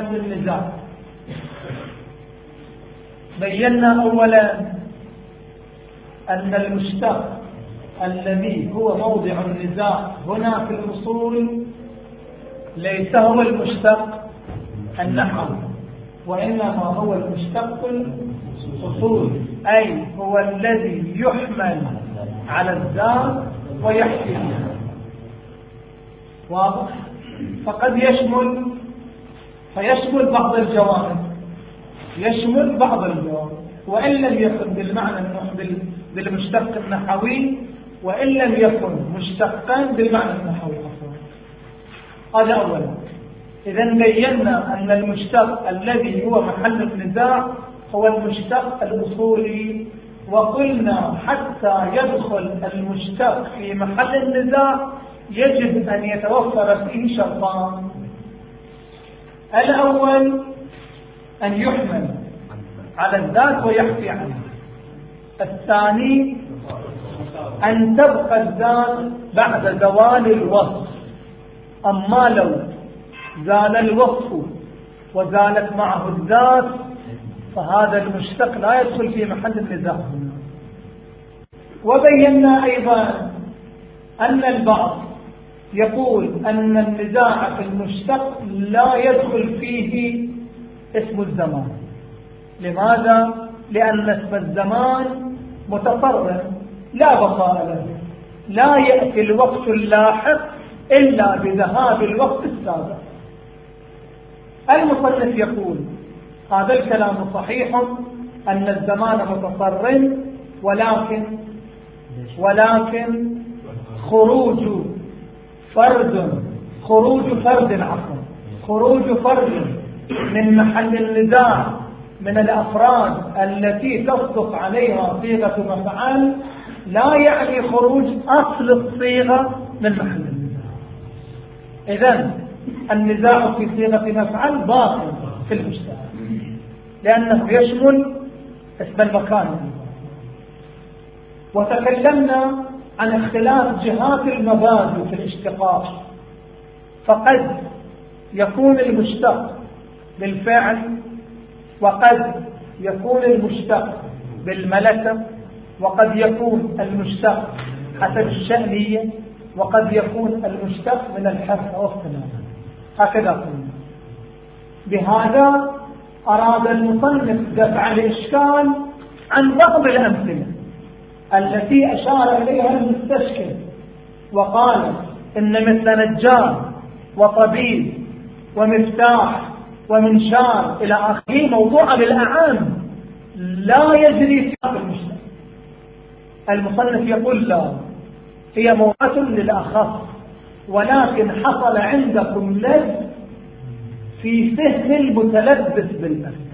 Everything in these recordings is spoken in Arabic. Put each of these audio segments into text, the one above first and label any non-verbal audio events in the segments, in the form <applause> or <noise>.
النزاع بينا أولا أن المشتق الذي هو موضع النزاع هنا في الأصول ليس هو المشتق النحوي وإنما هو المشتق الأصول أي هو الذي يحمل على الذات ويحكي واضح؟ فقد يشمل فيشمل بعض الجوانب. يشمل بعض الجوانب. وإن لم يكن بالمعنى بالمشتق النحوي وإن لم يكن مشتقا بالمعنى النحوي. هذا أولا. إذا بينا أن المشتق الذي هو محل النزاع هو المشتق الأصولي. وقلنا حتى يدخل المشتق في محل النزاع يجب أن يتوفر فيه شرطان. الأول أن يحمل على الذات ويحكي عنها الثاني أن تبقى الذات بعد زوال الوصف. أما لو زال الوصف وزالت معه الذات فهذا المشتق لا يدخل في محل النزاع. وبينا أيضا أن البعض يقول أن النزاع في المشتق لا يدخل فيه اسم الزمان لماذا؟ لأن اسم الزمان متطرف لا بقاء له لا يأتي الوقت اللاحق إلا بذهاب الوقت السابق المصنف يقول هذا الكلام صحيح أن الزمان متصرف ولكن ولكن خروج فرد خروج فرد عفوا. خروج فرد من محل النزاع من الأفراد التي تصدق عليها صيغة مفعل لا يعني خروج أصل الصيغة من محل النزاع. إذا النزاع في صيغة مفعل باطل في المجتمع. لأنه يشمل اسم المكان. وتكلمنا عن اختلاف جهات المبادئ في الاشتقاق. فقد يكون المشتق بالفعل وقد يكون المشتق بالملكة وقد يكون المشتق حسب الشأنية وقد يكون المشتق من الحرف أو اختلاف هكذا قلنا. بهذا أراد المصنف دفع الإشكال عن بعض الأمثلة. التي أشار إليها المستشكل وقال إن مثل نجار وطبيب ومفتاح ومنشار إلى آخره موضوع للأعام لا يجري في المجتمع. المصنف يقول لا هي موضوعة للأخص ولكن حصل عندكم لذ في فهم المتلبس بالمثل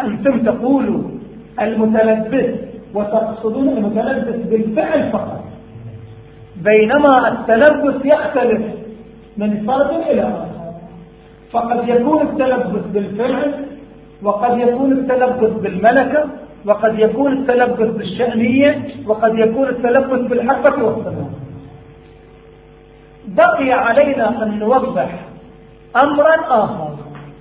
أنتم تقولوا المتلبس وتقصدون المتلبس بالفعل فقط. بينما التلبس يختلف من فرد إلى آخر. فقد يكون التلبس بالفعل وقد يكون التلبس بالملكة وقد يكون التلبس بالشأنية وقد يكون التلبس بالحقة والسلام. بقي علينا أن نوضح أمرا آخر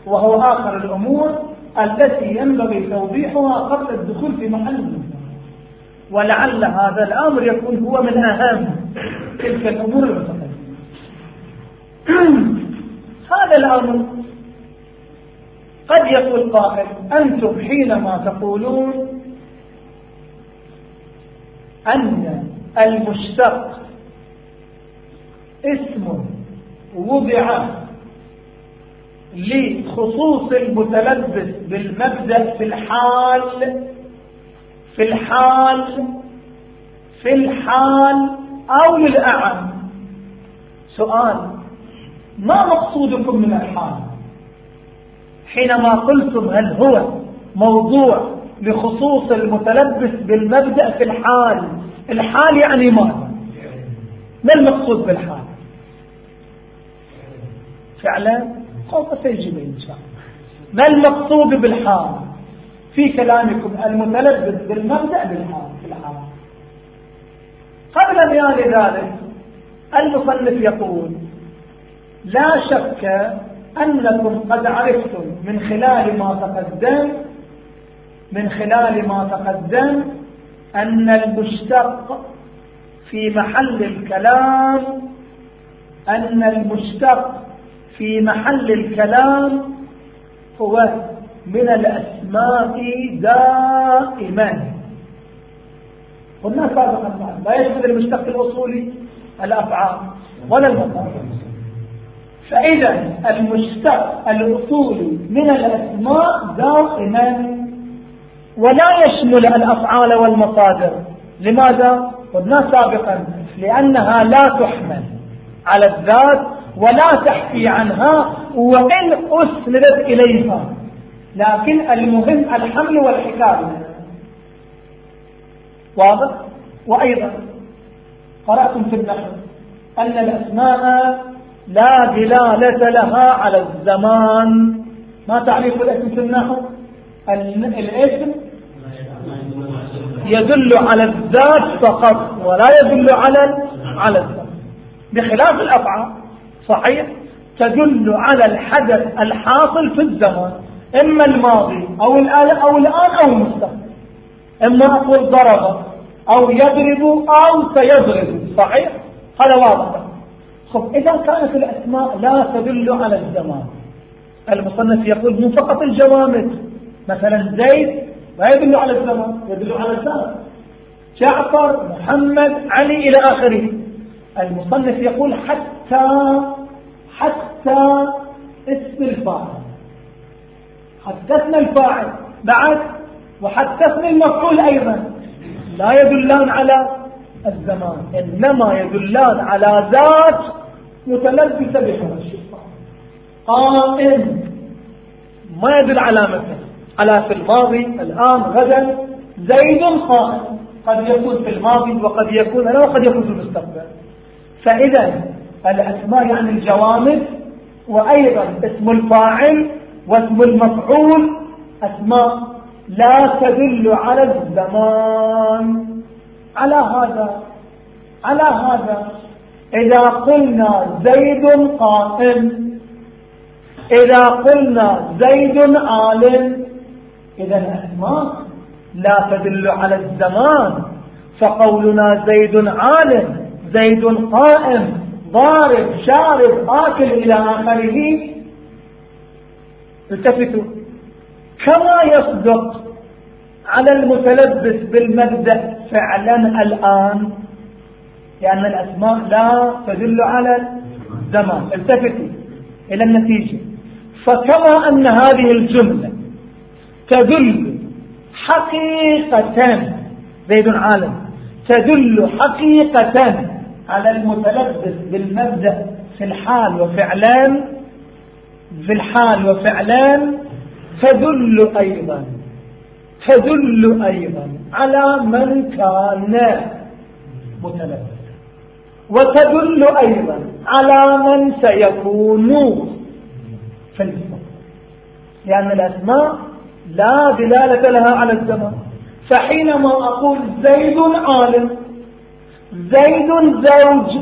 وهو آخر الأمور التي ينبغي توضيحها قبل الدخول في محل المثال ولعل هذا الأمر يكون هو من أهم تلك الأمور المتقدمة. <clears throat> هذا الأمر قد يقول قائل أنتم حينما تقولون أن المشتق اسم وضع لخصوص المتلبس بالمبدأ في الحال في الحال في الحال أو للأعم. سؤال ما مقصودكم من الحال؟ حينما قلتم هل هو موضوع لخصوص المتلبس بالمبدأ في الحال الحال يعني ماذا ما المقصود بالحال؟ فعلا سوف سيجب إن شاء الله. ما المقصود بالحال؟ في كلامكم المتلبس بالمبدأ بالحال في الحال قبل بيان ذلك المصنف يقول لا شك أنكم قد عرفتم من خلال ما تقدم من خلال ما تقدم أن المشتق في محل الكلام أن المشتق في محل الكلام هو من الأسماء دائما. قلنا سابقا لا يشمل المشتق الأصولي الأفعال ولا المصادر فإذا المشتق الأصولي من الأسماء دائما ولا يشمل الأفعال والمصادر. لماذا؟ قلنا سابقا لأنها لا تحمل على الذات ولا تحكي عنها وإن أسندت إليها لكن المهم الحمل والحكاية واضح؟ وأيضا قرأتم في النحو أن الأسماء لا دلالة لها على الزمان. ما تعريف الاسم في النحو؟ الاسم يدل على الذات فقط ولا يدل على على الذات بخلاف الأفعال صحيح؟ تدل على الحدث الحاصل في الزمان. إما الماضي أو الآن أو الآن أو المستقبل. إما أقول ضرب أو يضرب أو سيضرب. صحيح؟ هذا واضح. خب إذا كانت الأسماء لا تدل على الزمان المصنف يقول من فقط الجوامد مثلا زيد لا يدل على الزمان يدل على الزمان جعفر محمد علي إلى آخره. المصنف يقول حتى حتى اسم الفاعل. حدثنا الفاعل. بعد. وحدثنا المفعول أيضا. لا يدلان على الزمان. إنما يدلان على ذات متلبسة بحرج قائم. ما يدل على متى على في الماضي الآن غدا. زيد قائم. قد يكون في الماضي وقد يكون أنا وقد يكون في المستقبل. فإذا الأسماء يعني الجوامد وأيضا اسم الفاعل واسم المفعول أسماء لا تدل على الزمان. على هذا على هذا. إذا قلنا زيد قائم إذا قلنا زيد عالم إذا الأسماء لا تدل على الزمان. فقولنا زيد عالم زيد قائم ضارب شارب آكل إلى آخره. التفتوا. كما يصدق على المتلبس بالمبدأ فعلا الآن لأن الأسماء لا تدل على الزمان. التفتوا إلى النتيجة. فكما أن هذه الجملة تدل حقيقة زيد عالم تدل حقيقة على المتلبس بالمبدأ في الحال وفعلان في الحال وفعلان تدل أيضا تدل أيضا على من كان متلبسا وتدل أيضا على من سيكون في المستقبل لأن الأسماء لا دلالة لها على الزمان. فحينما أقول زيد عالم زيد زوج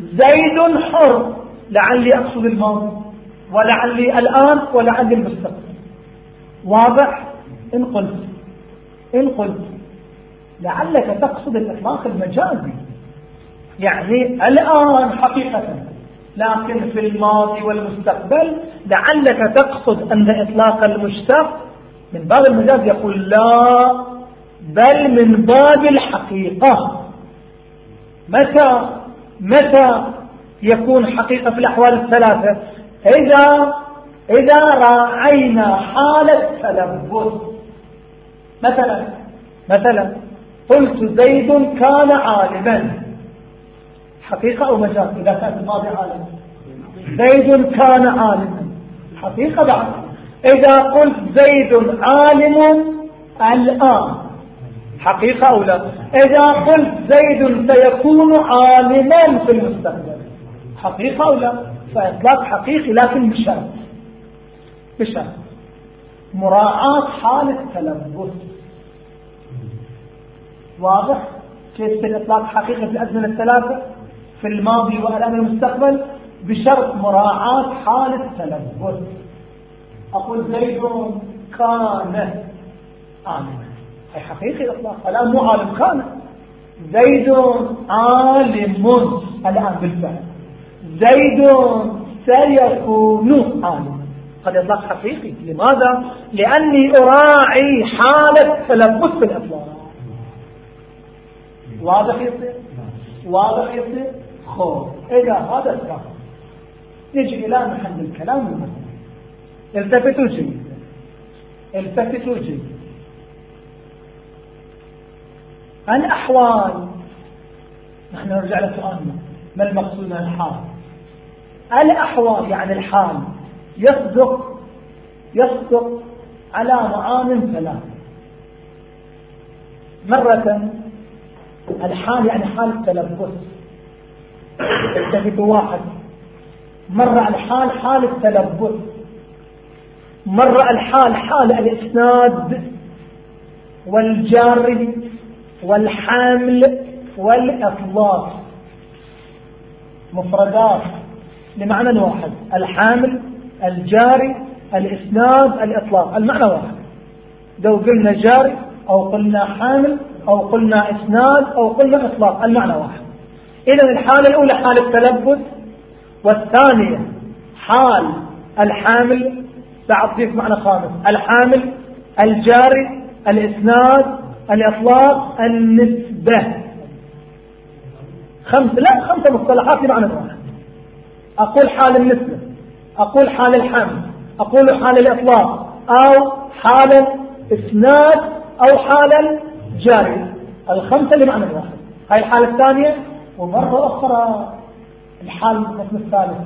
زيد حر لعلي أقصد الماضي. ولعلي الآن ولعلي المستقبل. واضح؟ إن قلت. إن قلت. لعلك تقصد الإطلاق المجازي. يعني الآن حقيقة. لكن في الماضي والمستقبل لعلك تقصد أن إطلاق المشتق من باب المجاز يقول لا بل من باب الحقيقة. متى؟ متى يكون حقيقة في الأحوال الثلاثة؟ إذا إذا راعينا حالة تلبس. مثلا مثلا قلت زيد كان عالما. حقيقة أو مجاز؟ إذا كان الماضي عالما زيد كان عالما. حقيقة بعد. إذا قلت زيد عالم الآن. حقيقة أو لا؟ إذا قلت زيد سيكون عالما في المستقبل. حقيقة أو لا؟ فإطلاق حقيقي لكن بشرط. بشرط. مراعاة حالة تلبس واضح؟ كيف الإطلاق حقيقة في الأزمنة الثلاثة؟ في الماضي والآن المستقبل؟ بشرط مراعاة حال التلبس. أقول زيد كان عالما هي حقيقي الإطلاق؟ الآن مو عالم كان. زيد عالم. الآن بالفعل. زيد سيكون عالما قد إطلاق حقيقي. لماذا؟ لأني أراعي حالة تلبس بالإطلاق واضح يصير واضح يصير خوف. إذا هذا الكلام نجي إلى محل الكلام المثل التفتوا جيدا التفتوا جيدا الأحوال نحن نرجع لسؤالنا. ما المقصود من الحال؟ الأحوال يعني الحال يصدق يصدق على معان ثلاثة مرة الحال يعني حال التلبس التفت واحد. مرة الحال حال التلبس مرة الحال حال الإسناد والجار والحامل والإطلاق مفردات. لمعنى واحد. الحامل الجاري الإسناد الإطلاق. المعنى واحد. لو قلنا جاري أو قلنا حامل أو قلنا إسناد أو قلنا إطلاق المعنى واحد. إذا الحالة الأولى حال التلبس والثانية حال الحامل. سأعطيك معنى خامس. الحامل الجاري الإسناد الإطلاق النسبة. خمس لا خمسة مصطلحات بمعنى واحد. أقول حال النسبة أقول حال الحمل أقول حال الإطلاق أو حال الإسناد أو حال الجاري. الخمسة لمعنى واحد هاي الحالة الثانية ومرة أخرى الحال القسم الثالث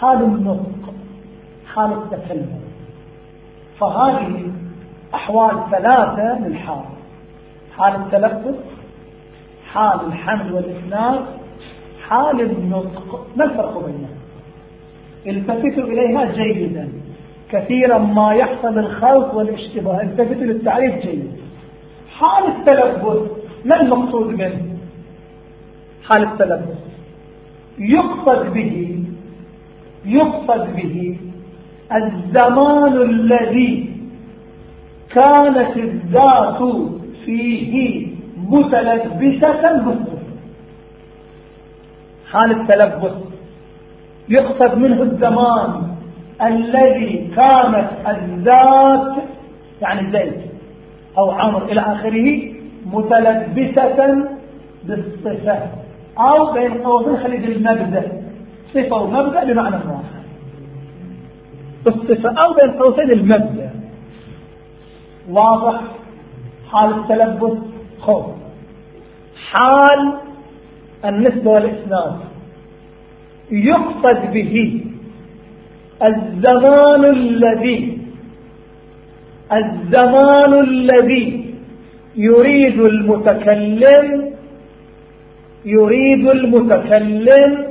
حال النطق حال التكلم. فهذه أحوال ثلاثة للحال. حال التلفظ حال الحمل والإسناد حال النطق. ما الفرق بينها التفتوا إليها جيدا. كثيرا ما يحصل الخلط والاشتباه. التفتوا للتعريف جيد. حال التلبس ما المقصود منه حال التلبس. يقصد به يقصد به الزمان الذي كانت الذات فيه متلبسة بالصفر حال التلبس. يقصد منه الزمان الذي كانت الذات يعني زيد أو عمر إلى آخره متلبسة بالصفة أو بين قوسين خليج المبدأ. صفة ومبدأ بمعنى واحد الصفة أو بين قوسين المبدأ. واضح؟ حال التلبس؟ خوف. حال النسبة والإسناد. يقصد به الزمان الذي الزمان الذي يريد المتكلم يريد المتكلم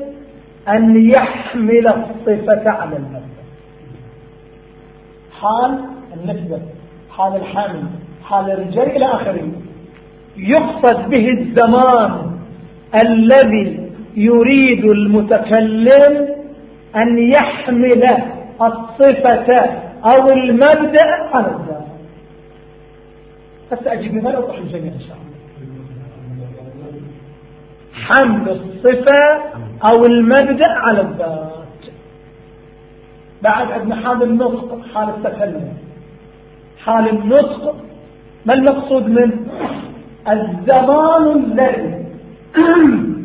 أن يحمل الصفة على المبدأ حال النسبة حال الحمل حال الرجال إلى آخره. يقصد به الزمان الذي يريد المتكلم أن يحمل الصفة أو المبدأ على الذات فسأجيب بما لا أوضح الجميع إن شاء الله. حمل الصفة أو المبدأ على الذات. بعد عندنا حال النطق حال التكلم. حال النطق ما المقصود منه؟ الزمان الذي <clears throat>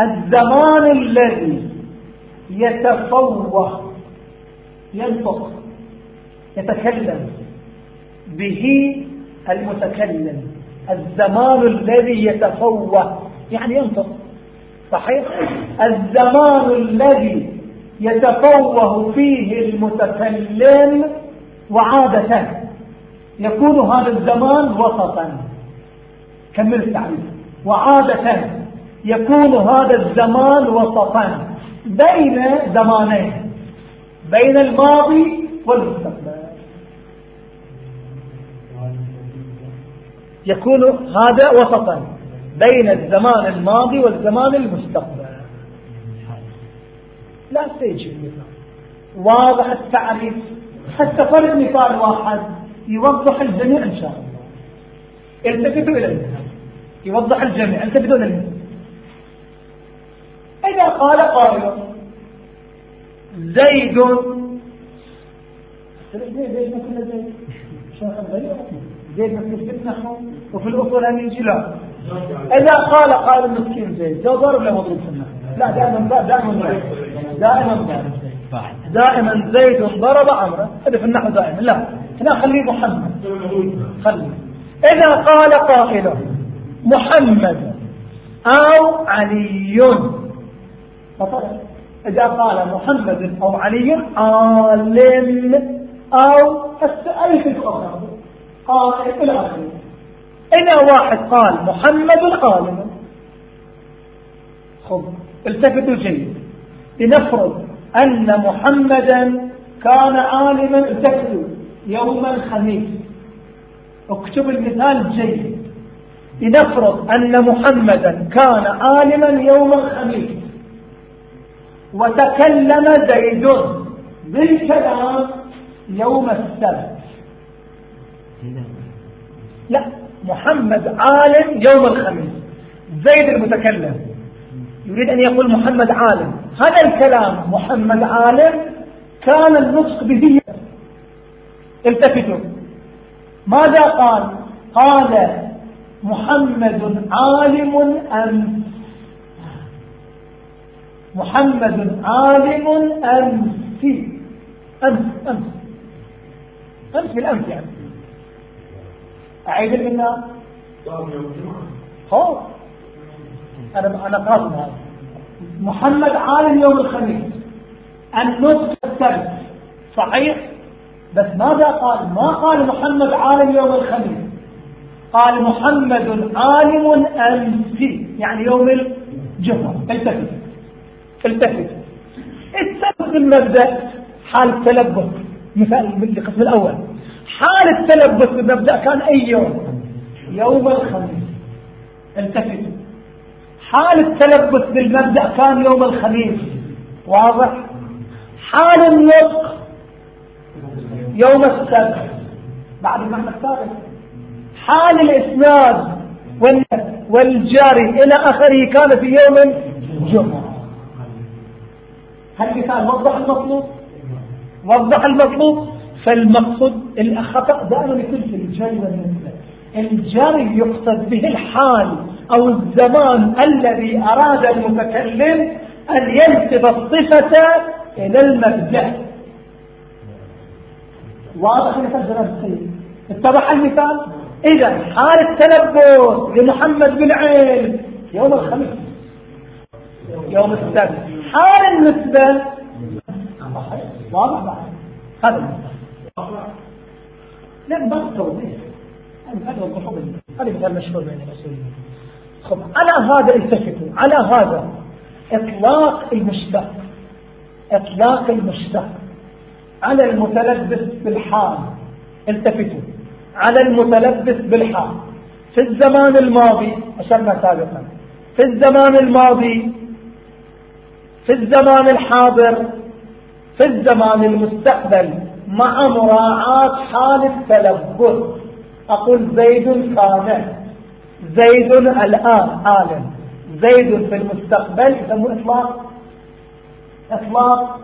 الزمان الذي يتفوه ينطق يتكلم به المتكلم. الزمان الذي يتفوه يعني ينطق صحيح؟ الزمان الذي يتفوه فيه المتكلم وعادة. يكون هذا الزمان وسطا كمل التعريف وعادة. يكون هذا الزمان وسطا بين زمانين بين الماضي والمستقبل. يكون هذا وسطا بين الزمان الماضي والزمان المستقبل. لا سيجي واضح التعريف. حتى فرد مثال واحد يوضح الجميع إن شاء الله. التفتوا إلى المثال يوضح الجميع. التفتوا إلى المثال إذا قال قائل. زيد. زيد زيد مثل زيد زيد نحن وفي الأصول أن يجي لا إذا قال قال المسكين زيد جو ضرب له مضروب في النحو لا دائما دائما دائما دائما زيد ضرب عمرو هذا في النحو دائما. لا هنا خليه محمد. خليه. إذا قال قائل محمد أو علي. إذا قال محمد أو علي عالم أو أي في الأخرى إلى آخره. إذا واحد قال محمد عالم. خذ التفتوا جيد لنفرض أن محمدا كان عالما التفتوا يوم الخميس. اكتب المثال جيد لنفرض أن محمدا كان عالما يوم الخميس. وتكلم زيد بالكلام يوم السبت. لا محمد عالم يوم الخميس. زيد المتكلم. يريد أن يقول محمد عالم. هذا الكلام محمد عالم كان النطق به. التفتوا. ماذا قال؟ قال محمد عالم أمس محمد عالم أمس. أمس أمس. أمس بالأمس يعني. أعيد المنى هو أنا أنا قاصد هذا. محمد عالم يوم الخميس. النطق السبت صحيح؟ بس ماذا قال؟ ما قال محمد عالم يوم الخميس. قال محمد عالم أمس. يعني يوم الجمعة. التفت التفت السبت المبدأ حال التلبس. مثال القسم الأول. حال التلبس بالمبدأ كان أي يوم؟ يوم الخميس. التفتوا حال التلبس بالمبدأ كان يوم الخميس. واضح؟ حال النطق يوم السبت. بعد المعنى الثالث حال الإسناد والجاري إلى آخره كان في يوم الجمعة. هل مثال وضح المطلوب؟ وضح المطلوب. فالمقصود الخطأ دائما يكون في الجاري والنسبة الجاري يقصد به الحال أو الزمان الذي أراد المتكلم أن ينسب الصفة إلى المبدأ واضح مثال السيد؟ اتضح المثال؟ إذا حال التلبس لمحمد بن عين يوم الخميس. يوم السبت. حال النسبة. واضح؟ بعد هذا لا توضيح هذا وضحوا هذا مثال مشهور بين المسؤولين خب على هذا التفتوا على هذا. إطلاق المشتق. إطلاق المشتق. على المتلبس بالحال. التفتوا. على المتلبس بالحال. في الزمان الماضي أشرنا سابقا. في الزمان الماضي في الزمان الحاضر في الزمان المستقبل مع مراعاة حال التلبس. أقول زيد كان زيد الآن عالم زيد في المستقبل يسموه إطلاق. إطلاق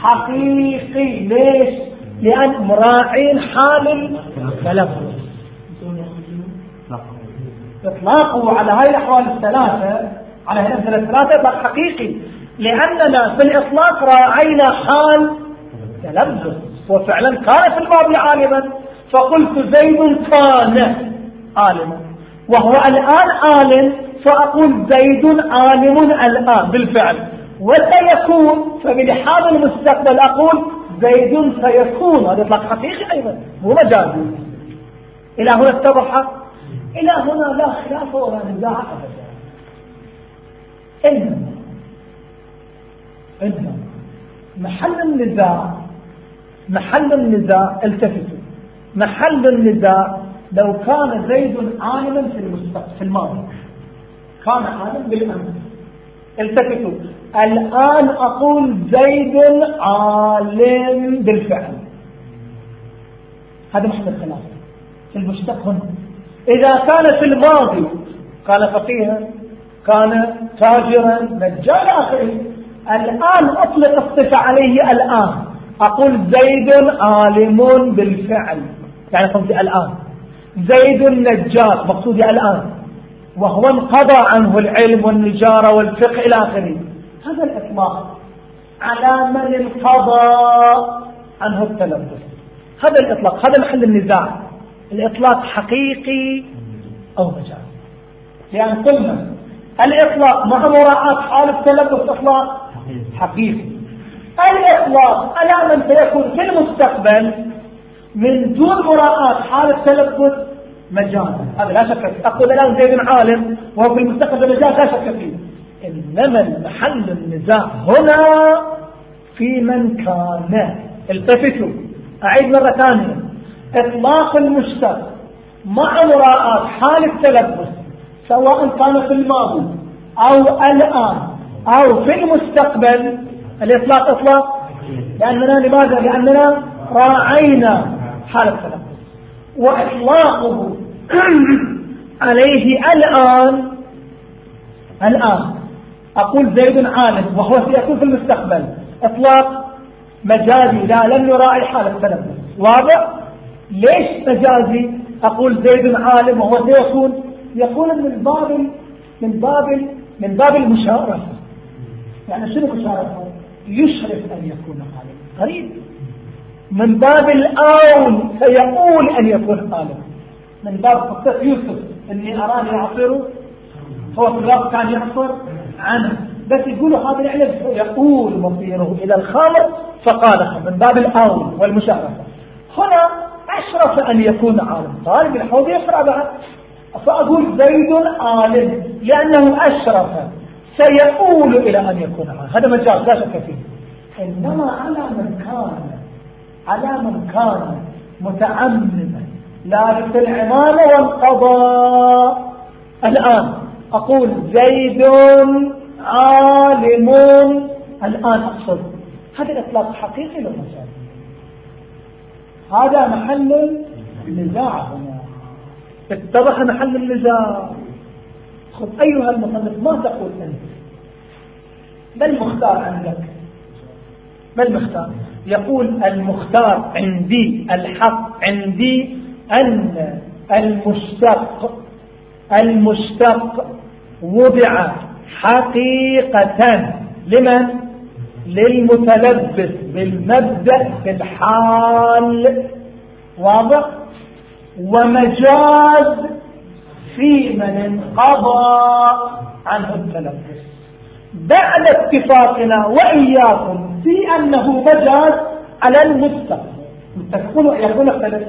حقيقي. ليش؟ لأن مراعين حال التلفظ إطلاقه على هاي الأحوال الثلاثة على هاي الأمثلة الثلاثة إطلاق حقيقي. لأننا في الإطلاق راعينا حال تلبس. وفعلا كان في الماضي عالما. فقلت زيد كان عالما. وهو الآن عالم فأقول زيد عالم الآن. بالفعل. وسيكون فبلحاظ المستقبل أقول زيد سيكون. هذا إطلاق حقيقي أيضا. مو مجازي إلى هنا اتضح؟ إلى هنا لا خلاف ولا نزاع أبدا. إنما إنما محل النزاع محل النزاع التفتوا. محل النزاع لو كان زيد عالما في المستقبل في الماضي. كان عالم بالأمس. التفتوا. الآن أقول زيد عالم بالفعل. هذا محل الخلاف. في المشتق هنا إذا كان في الماضي قال فقيها كان تاجرا مجال آخره الآن أطلق الصفة عليه الآن. أقول زيد عالم بالفعل. يعني قصدي الآن. زيد نجار مقصودي الآن. وهو انقضى عنه العلم والنجارة والفقه إلى آخره. هذا الإطلاق على من انقضى عنه التلبس. هذا الإطلاق هذا محل النزاع. الإطلاق حقيقي أو مجاز. لأن قلنا الإطلاق مع مراعاة حال التلبس إطلاق. حقيقي. الإطلاق على من سيكون في المستقبل من دون مراعاة حال التلبس مجازا هذا لا شك فيه. أقول الآن زيد عالم وهو في المستقبل مجاز لا شك فيه. إنما المحل النزاع هنا في من كان. التفتوا. أعيد مرة ثانية. إطلاق المشتق مع مراعاة حال التلبس سواء كان في الماضي أو الآن. أو في المستقبل الإطلاق إطلاق لأننا لماذا؟ لأننا راعينا حال التلبس وإطلاقه <clears throat> عليه الآن الآن. أقول زيد عالم وهو سيكون في المستقبل. إطلاق مجازي لا لم يراعي حال التلبس واضح؟ ليش مجازي؟ أقول زيد عالم وهو سيكون يقول من باب من باب من باب المشارفة يعني شنو المشارفة يشرف أن يكون عالم قريب. من باب الآون سيقول أن يكون عالم من باب قصة يوسف إني أراني أعصره هو في الوقت كان يعصر. عنه بس يقولوا هذا العلم يقول مصيره إلى الخامر فقال من باب الآون والمشارفة هنا أشرف أن يكون عالم. طالب الحوض بعد. فأقول زيد عالم لأنه أشرف. سيقول إلى أن يكون عالم هذا مجال لا شك فيه. إنما على من كان على من كان متعمما لابس العمامة والقضاء. الآن أقول زيد عالم. الآن أقصد هذا الإطلاق حقيقي للمجال هذا محل النزاع هنا. اتضح محل النزاع. خذ أيها المصنف ما تقول أنت؟ ما المختار عندك؟ ما المختار؟ يقول المختار عندي الحق عندي أن المشتق المشتق وضع حقيقة لمن؟ للمتلبس بالمبدأ في الحال. واضح؟ ومجاز في من انقضى عنه التلبس. بعد اتفاقنا وإياكم في أنه مجاز على المستقبل تكون يكون اختلف.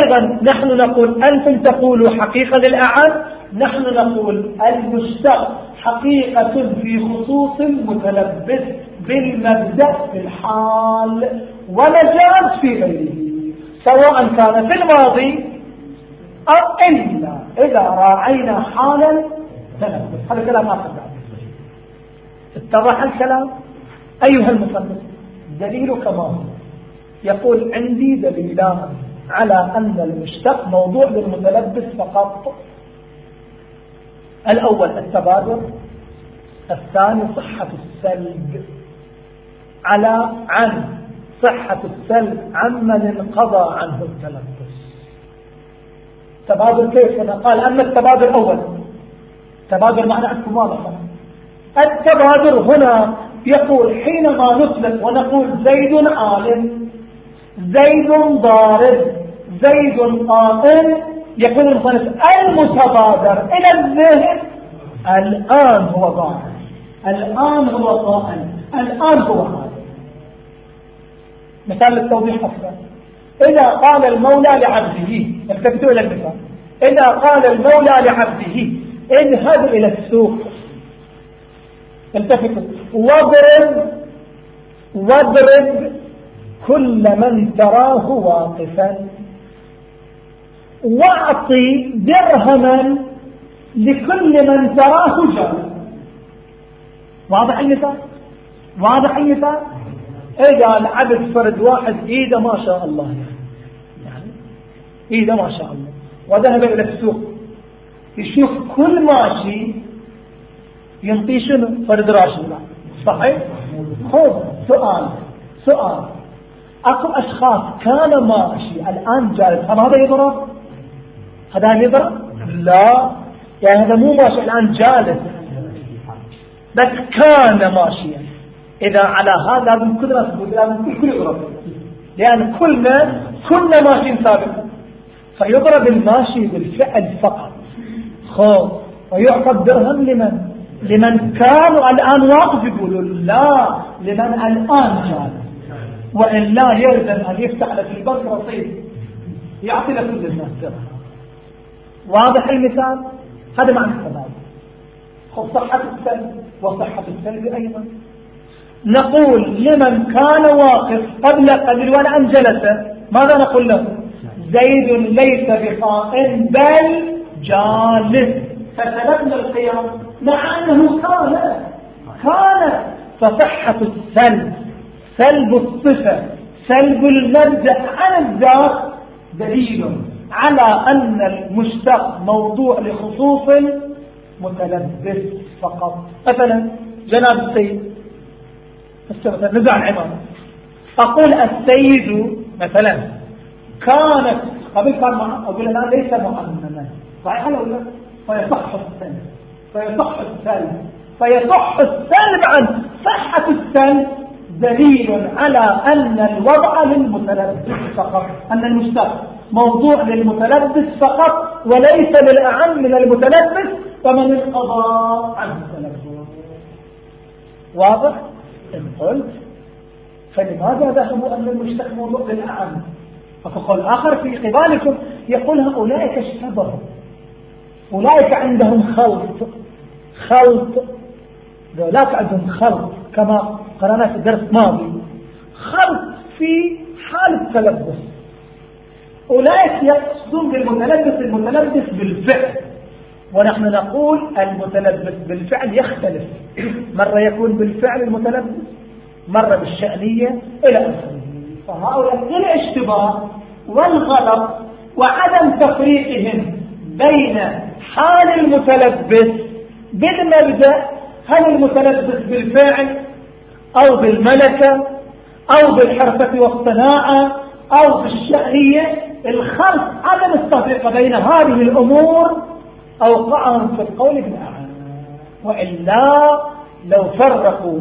أيضا نحن نقول أنتم تقولوا حقيقة للأعان نحن نقول المشتق حقيقة في خصوص متلبس بالمبدأ في الحال ومجاز في غيره سواء كان في الماضي أو إلا إذا راعينا حالا تلبس. هذا كلام آخر. اتضح الكلام؟ أيها المصنف دليل كما يقول عندي دليلان على أن المشتق موضوع للمتلبس فقط. الأول التبادر. الثاني صحة السلب على عن صحة السلب عمن انقضى عنه التلبس. تبادر كيف؟ قال أما التبادر الأول تبادر معنى عندكم واضح التبادر هنا يقول حينما نطلق ونقول زيد عالم زيد ضارب زيد قائم يكون المصنف المتبادر. إلى الذهن الآن هو ضارب الآن هو قائم الآن هو هذا مثال للتوضيح أكثر إذا قال المولى لعبده اكتبتوا إلى المثال إذا قال المولى لعبده اذهب إلى السوق. التفتوا واضرب واضرب كل من تراه واقفا. واعطي درهما لكل من تراه جالسا واضح المثال واضح المثال إذا العبد فرد واحد؟ إيده ما شاء الله. يعني إيده ما شاء الله. وذهب إلى السوق. يشوف كل ماشي ينطي شنو فرد راشد صحيح؟ خذ سؤال. سؤال. اكو اشخاص كان ماشي الان جالس هل هذا يضرب؟ هذا يضرب؟ لا. يعني هذا مو ماشي الان جالس. بس كان ماشيا اذا على هذا لازم كل ناس تقول لازم كل يضرب. لأن كلنا كلنا ماشيين ثابت فيضرب الماشي بالفعل فقط. خوف ويعطى درهم لمن؟ لمن كانوا الآن واقف يقولوا لا لمن الآن جاء وإن لا يلزم أن يفتح لك البنك رصيد يعطي لكل الناس درهم واضح المثال؟ هذا معنى السبب خذ صحة السلب وصحة السلب أيضا. نقول لمن كان واقف قبل قليل والآن جلس ماذا نقول له؟ زيد ليس بقائم بل جالس. فسلبنا القيام. مع أنه كان كان فصحة السلب. سلب الصفة. سلب المبدأ عن الذات دليل على أن المشتق موضوع لخصوص متلبس فقط. مثلا جناب السيد نزع العمامة أقول السيد مثلا كانت قبل كان أقول الآن ليس مؤمنا. صحيح ولا لا؟ فيصح السلب فيصح السلب. فيصح السلب عن صحة السلب دليل على أن الوضع للمتلبس فقط. أن المشتق موضوع للمتلبس فقط وليس للأعم من المتلبس فمن القضاء عن التلبس. واضح؟ إن قلت. فلماذا ذهبوا أن المشتق موضوع للأعم؟ فقال آخر في قبالكم يقول هؤلاء اشتبهوا أولئك عندهم خلط خلط. ذولاك عندهم خلط كما قرأنا في درس ماضي خلط في حال التلبس. أولئك يقصدون بالمتلبس المتلبس بالفعل. ونحن نقول المتلبس بالفعل يختلف. مرة يكون بالفعل المتلبس مرة بالشأنية إلى آخره. فهؤلاء الاشتباه والغلط وعدم تفريقهم بين حال المتلبس بالمبدأ هل المتلبس بالفعل أو بالملكة أو بالحرفة والصناعة أو بالشأنية؟ الخلق عدم التفريق بين هذه الأمور أوقعهم في القول بالأعلى وإلا لو فرقوا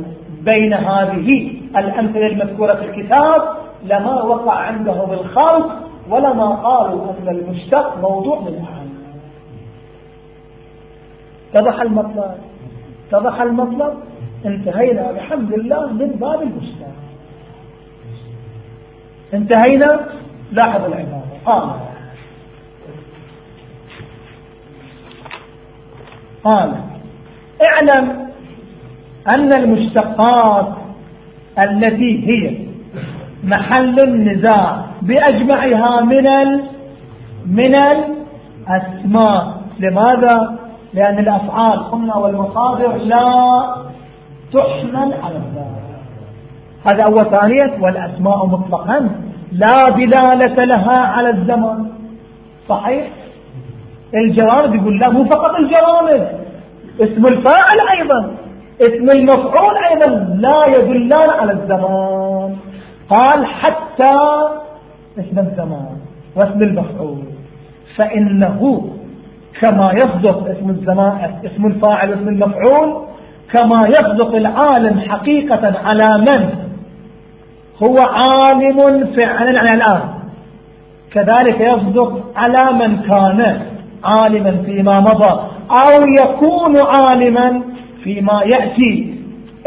بين هذه الأمثلة المذكورة في الكتاب لما وقع عندهم الخلق ولما قالوا أن المشتق موضوع من اتضح المطلب. اتضح المطلب؟ انتهينا. بحمد الله من باب المستعان. انتهينا؟ لاحظ العبارة. قال. قال. اعلم أن المشتقات التي هي محل النزاع بأجمعها من ال من الأسماء لماذا؟ لأن الأفعال قلنا والمصادر لا تحمل على الذات هذا أول ثانية والأسماء مطلقا لا دلالة لها على الزمن. صحيح؟ الجرامد يقول لا مو فقط الجرامد اسم الفاعل أيضا اسم المفعول أيضا لا يدلان على الزمان. قال حتى اسم الزمان واسم المفعول. فإنه كما يصدق اسم الزمان اسم الفاعل واسم المفعول كما يصدق العالم حقيقة على من؟ هو عالم فعلا على الآن. كذلك يصدق على من كان عالما فيما مضى أو يكون عالما فيما يأتي.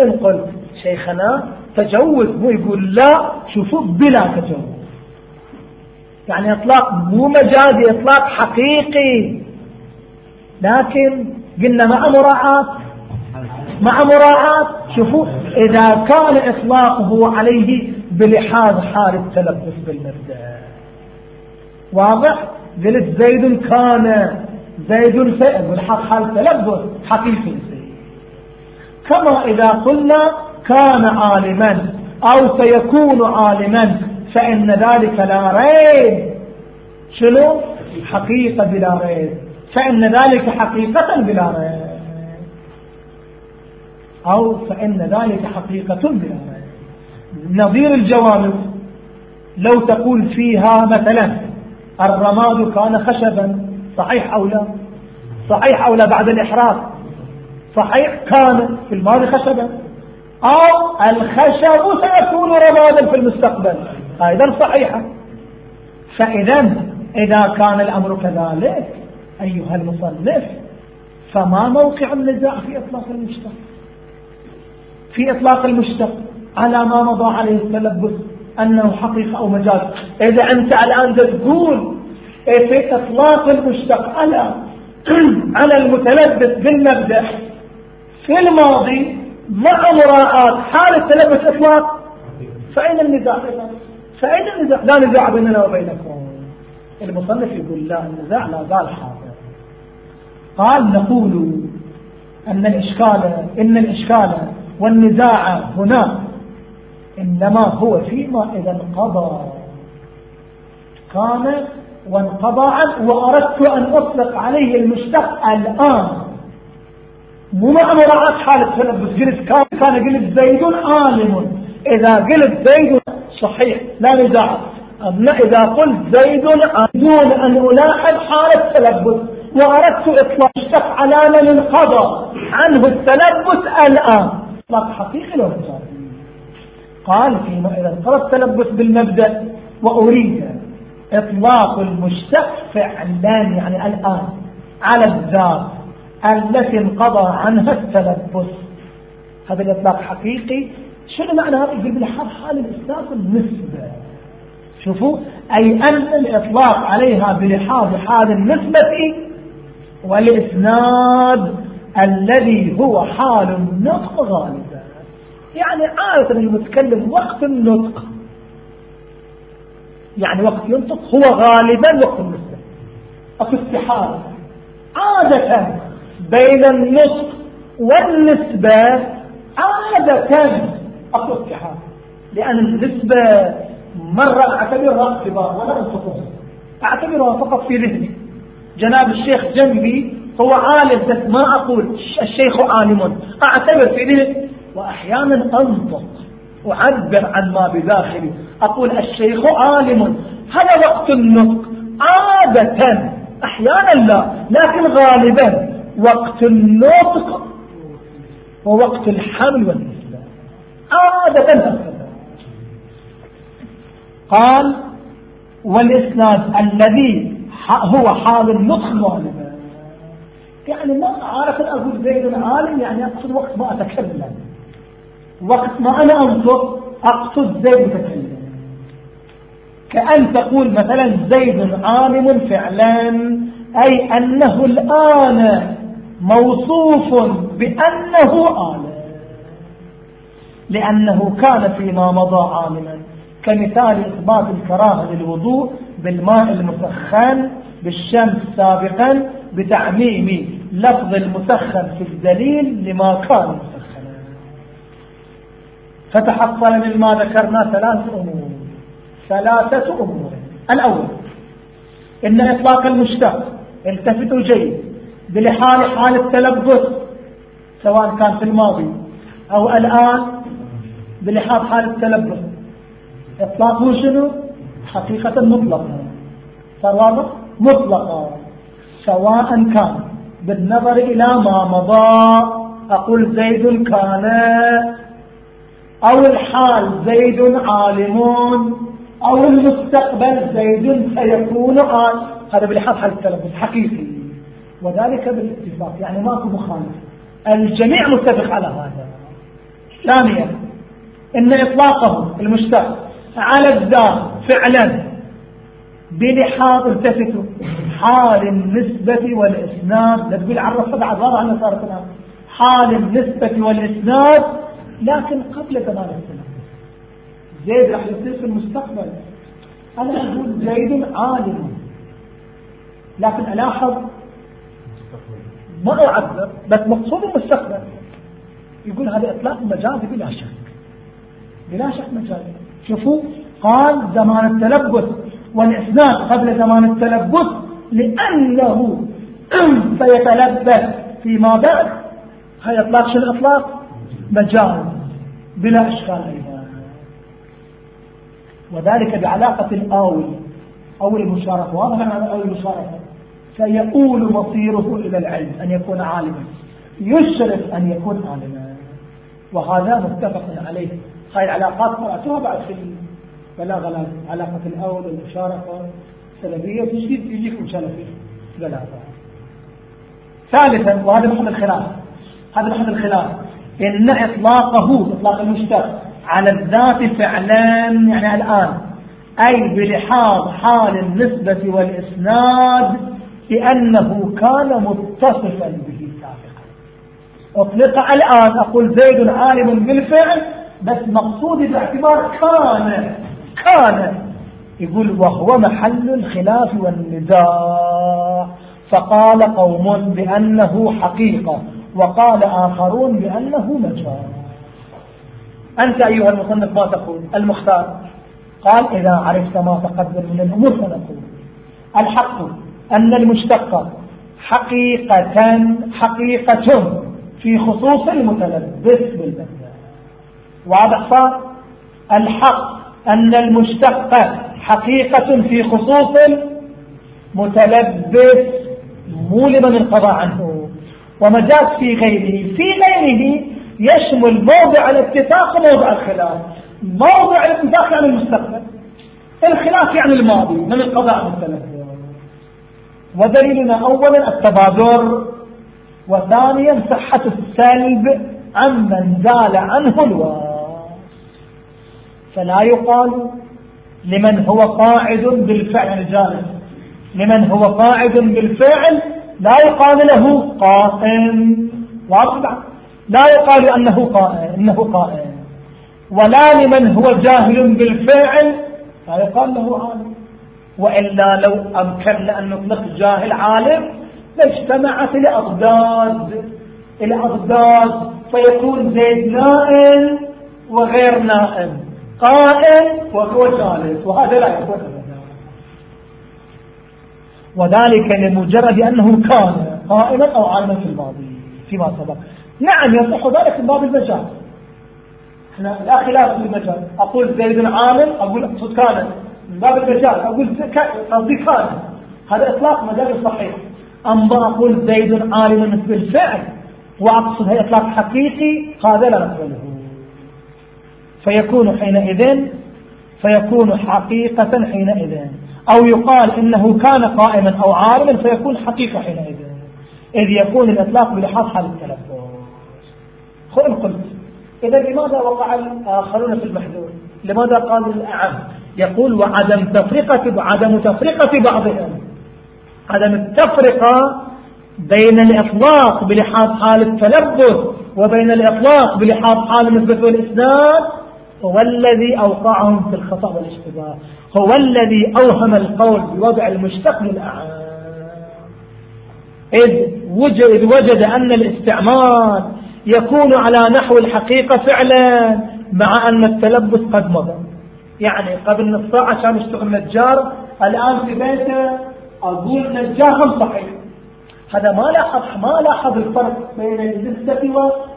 إن قلت شيخنا تجوز مو يقول لا شوفوا بلا تجوز. يعني إطلاق مو مجازي إطلاق حقيقي. لكن قلنا مع مراعاة. مع مراعاة. شوفوا إذا كان إطلاقه عليه بلحاظ حال التلبس بالمبدأ. واضح؟ قلت زيد كان زيد سائل بلحاظ حال التلبس حقيقي. كما إذا قلنا كان عالما أو سيكون عالما فإن ذلك لا ريب. شنو؟ حقيقة بلا ريب. فإن ذلك حقيقة بلا ريب. أو فإن ذلك حقيقة بلا ريب. نظير الجوانب لو تقول فيها مثلا الرماد كان خشبا صحيح أو لا؟ صحيح أو لا بعد الإحراق؟ صحيح كان في الماضي خشبا؟ أو الخشب سيكون رمادا في المستقبل؟ أيضا صحيحة. فإذا إذا كان الأمر كذلك أيها المصنف فما موقع النزاع في إطلاق المشتق؟ في إطلاق المشتق على ما مضى عليه التلبس أنه حقيقة أو مجاز. إذا أنت الآن تقول في إطلاق المشتق على <clears throat> على المتلبس بالمبدأ في الماضي مع مراعاة حال التلبس إطلاق فأين النزاع؟ فأين النزاع؟ لا نزاع بيننا وبينكم. المصنف يقول لا النزاع لا زال حاضر. قال نقول أن الإشكال إن الإشكال والنزاع هنا إنما هو فيما إذا انقضى. كان وانقضى عنه وأردت أن أطلق عليه المشتق الآن. مو مع مراعاة حالة تلبس قلت كان كان قلت زيد عالم إذا قلت زيد صحيح لا نزاع. أما إذا قلت زيد دون أن ألاحظ حالة تلبس. وأردت إطلاق مشتق على من انقضى عنه التلبس الآن. إطلاق حقيقي لو قال فيما إذا انقضى التلبس بالمبدأ وأريد إطلاق المشتق فعلا يعني الآن على الذات التي انقضى عنها التلبس. هذا الإطلاق حقيقي. شنو معنى هذا؟ يقول بلحظ حال الإسلام النسبة. شوفوا أي أن الإطلاق عليها بلحاظ حال النسبة والإسناد الذي هو حال النطق غالبا. يعني عادة المتكلم وقت النطق. يعني وقت ينطق هو غالبا وقت النسبة أو استحالة عادة بين النطق والنسبة عادة أكو استحالة لأن النسبة مرة أعتبرها اختبار ولا انتقص أعتبرها فقط في ذهني. جناب الشيخ جنبي هو عالم بس ما أقول الشيخ عالم. أعتبر في ذهني وأحيانا أنطق أعبر عن ما بداخلي أقول الشيخ عالم. هذا وقت النطق. عادة أحيانا لا لكن غالبا وقت النطق ووقت الحمل والنسبة عادة قال والإسناد الذي هو حال النطق غالبا يعني ما عارف أقول زيد عالم يعني أقصد وقت ما أتكلم. وقت ما أنا أنطق أقصد زيد متكلم. كأن تقول مثلا زيد عالم فعلا أي أنه الآن موصوف بأنه عالم لأنه كان فيما مضى عالما. كمثال إثبات الكراهة للوضوء بالماء المسخن بالشمس سابقا بتعميم لفظ المسخن في الدليل لما كان مسخنا. فتحصل من ما ذكرنا ثلاث أمور. ثلاثة أمور. الأول إن إطلاق المشتق التفتوا جيد بلحال حال التلبس سواء كان في الماضي أو الآن بلحاظ حال التلبس إطلاقه شنو؟ حقيقة مطلقة صار واضح مطلقة سواء كان بالنظر إلى ما مضى أقول زيد كان أو الحال زيد عالم أو المستقبل زيد سيكون عالم. هذا بلحاظ حال التلبس حقيقي. وذلك بالاتفاق يعني ماكو مخالف. الجميع متفق على هذا. ثانيا إن اطلاقه المشتق على الذات فعلا. بلحاظ التفتوا. حال النسبة والإسناد. لا تقول عرف سبعة ضرع أنها صارت الآن حال النسبة والإسناد لكن قبل زمان السنة زيد راح يصير في المستقبل. أنا أقول زيد عالم. لكن ألاحظ ما أعذر بس مقصود المستقبل. يقول هذا إطلاق مجازي بلا شك. بلا شك مجازي. شوفوا قال زمان التلبس والإسناد قبل زمان التلبس لأنه <clears throat> سيتلبس فيما بعد هذا إطلاق شو الإطلاق مجاز بلا إشكال. أيضا وذلك بعلاقة الآول أو المشاركة واضح معنى أو المشاركة. سيؤول مصيره إلى العلم أن يكون عالما. يشرف أن يكون عالما. وهذا متفق عليه. هاي العلاقات قرأتوها بعد في البلاغة علاقة الأول المشاركة السلبية تجديد يجيكم سلفي بلاغة ثالثا وهذا محل الخلاف. هذا محل الخلاف. إن إطلاقه إطلاق المشتق على الذات فعلا يعني الآن. أي بلحاظ حال النسبة والإسناد بأنه كان متصفا به سابقا. أطلق الآن أقول زيد عالم بالفعل بس مقصودي باعتبار كان كان يقول وهو محل الخلاف والنزاع. فقال قوم بأنه حقيقة وقال آخرون بأنه مجال أنت أيها المصنف ما تقول؟ المختار. قال إذا عرفت ما تقدم من الأمور فنقول. الحق أن المشتق حقيقة حقيقة في خصوص المتلبس بالبدء واضح صار الحق أن المشتق حقيقة في خصوص المتلبس مو لمن انقضى عنه. ومجاز في غيره. في غيره يشمل موضع الاتفاق وموضع الخلاف. موضع الاتفاق يعني المستقبل. الخلاف يعني الماضي. من القضاء عن ودليلنا أولا التبادر. وثانيا صحة السلب عمن زال عنه الواس فلا يقال لمن هو قاعد بالفعل الجالس لمن هو قاعد بالفعل لا يقال له قائم. واضح؟ لا يقال أنه قائم إنه قائم. ولا لمن هو جاهل بالفعل لا يقال له عالم. وإلا لو أمكن أن نطلق جاهل عالم لاجتمعت الأضداد الأضداد فيكون زيد نائم وغير نائم. قائم وهو جالس. وهذا لا يكون وذلك لمجرد أنه كان قائما أو عالما في الماضي فيما سبق. نعم يصح ذلك من باب المجال. إحنا لا خلاف في المجال. أقول زيد عالم أقول أقصد كان. من باب المجال. أقول قصدي كان. هذا إطلاق مجال صحيح. أما أقول زيد عالم بالفعل وأقصد إطلاق حقيقي هذا لا نقبله. فيكون حينئذ فيكون حقيقة حينئذ. أو يقال إنه كان قائما أو عالما فيكون حقيقة حينئذ. إذ يكون الإطلاق بلحاظ حال التلفظ. خذ قلت. إذا لماذا وقع الآخرون في المحذور؟ لماذا قال الأعم؟ يقول وعدم تفرقة وعدم تفرقة بعضهم. عدم التفرقة بين الإطلاق بلحاظ حال التلبس وبين الإطلاق بلحاظ حال النسبة والإسناد هو الذي أوقعهم في الخطأ والاشتباه. هو الذي أوهم القول بوضع المشتق للأعام إذ وجد, وجد أن الاستعمال يكون على نحو الحقيقة فعلا مع أن التلبس قد مضى. يعني قبل نص ساعة كان يشتغل نجار الآن في بيته أقول نجار صحيح. هذا ما لاحظ ما لاحظ الفرق بين النسبة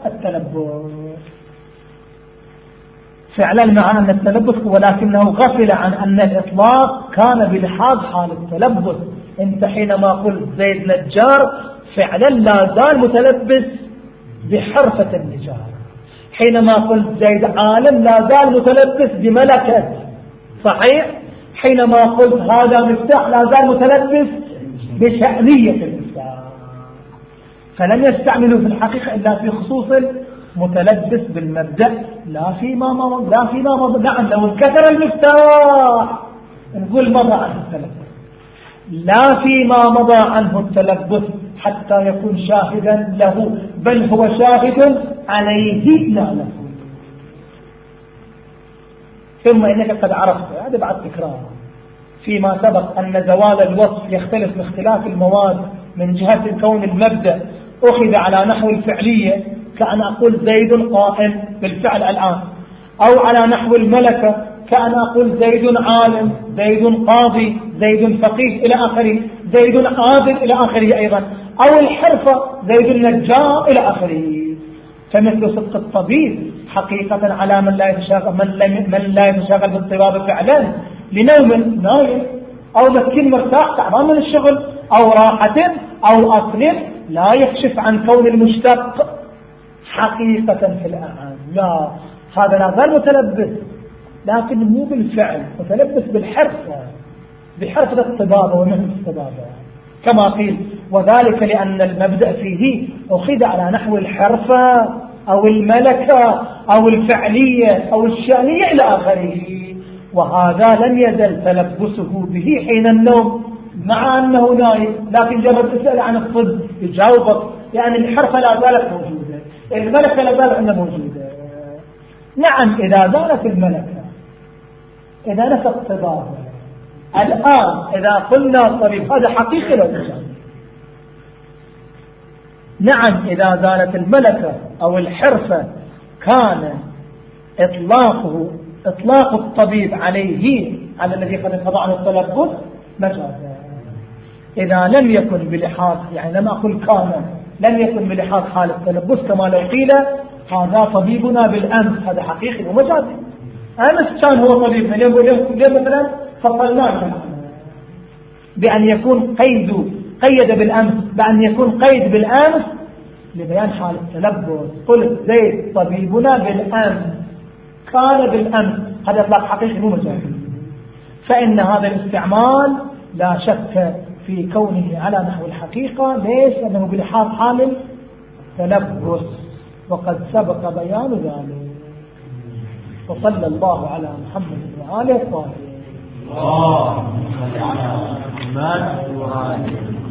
والتلبس. فعلا مع أن التلبس ولكنه غفل عن أن الإطلاق كان بلحاظ حال التلبس. إنت حينما قلت زيد نجار فعلا لا زال متلبس بحرفة النجار. حينما قلت زيد عالم لا زال متلبس بملكة. صحيح؟ حينما قلت هذا مفتاح لا زال متلبس بشأنية المفتاح فلم يستعملوا في الحقيقة إلا في خصوص متلبس بالمبدأ لا فيما مضى لا فيما مضى. نعم لو انكسر المفتاح. نقول مضى عنه التلبس. لا فيما مضى عنه التلبس حتى يكون شاهدا له بل هو شاهد عليه. لا له ثم إنك قد عرفت. هذا بعد تكرار. فيما سبق أن زوال الوصف يختلف باختلاف المواد من جهة كون المبدأ أخذ على نحو الفعلية. كأن أقول زيد قائم بالفعل الآن. أو على نحو الملكة كأن أقول زيد عالم زيد قاضي زيد فقيه إلى آخره زيد عادل إلى آخره أيضا. أو الحرفة زيد النجار إلى آخره. فمثل صدق الطبيب حقيقة على من لا يتشاغل من, من لا يتشاغل بالطباب فعلا. لنوم نايم أو مسكين مرتاح تعبان من الشغل أو راحة أو أصل لا يكشف عن كون المشتق حقيقة في الأعان لا هذا لا زال متلبس لكن مو بالفعل متلبس بالحرفة بحرفة الطبابة ومهنة الطبابة كما قيل وذلك لأن المبدأ فيه أخذ على نحو الحرفة أو الملكة أو الفعلية أو الشأنية إلى آخره. وهذا لم يزل تلبسه به حين النوم مع أنه نايم لكن جرب تسأل عن الطب يجاوبك يعني الحرفة لا زالت موجودة. الملكة لا زالت عندها موجودة نعم إذا زالت الملكة إذا نفى الطباب الآن إذا قلنا الطبيب هذا حقيقي لو نعم إذا زالت الملكة أو الحرفة كان إطلاقه إطلاق الطبيب عليه على الذي قد انقضى عنه التلبس مجازا إذا لم يكن بلحاظ يعني لم أقل كان لم يكن بلحاظ حال التلبس كما لو قيل هذا طبيبنا بالأمس. هذا حقيقي ومجازي أمس كان هو طبيبنا اليوم مثلا فصلناه بأن يكون قيد قيد بالأمس. بأن يكون قيد بالأمس لبيان حال التلبس قلت زيد طبيبنا بالأمس. كان بالأمس. هذا إطلاق حقيقي مو مجازي فإن هذا الاستعمال لا شك في كونه على نحو الحقيقة ليش؟ أنه بلحاظ حال التلبس وقد سبق بيان ذلك. وصلى الله على محمد وآله الطاهرين اللهم على محمد